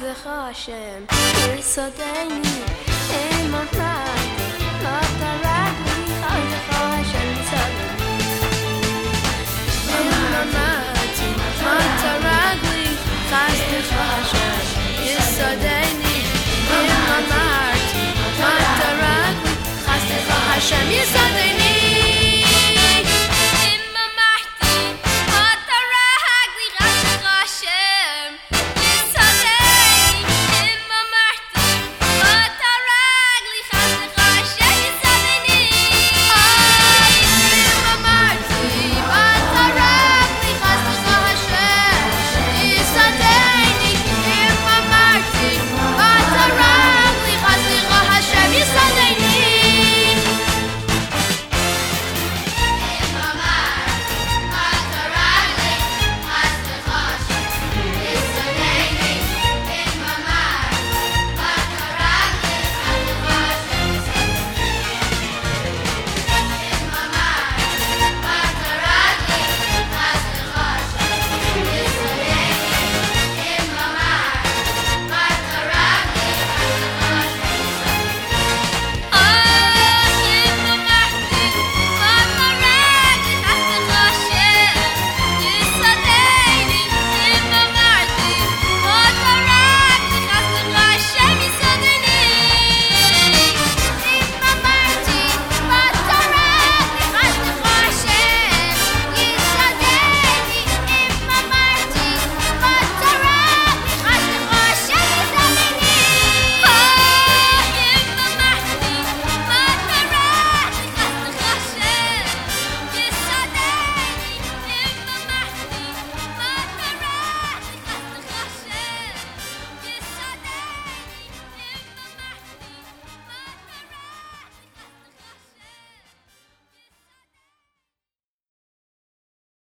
עוזך השם, יסודני, אין מפלט, לא תרד לי, עוזך השם, יסודני.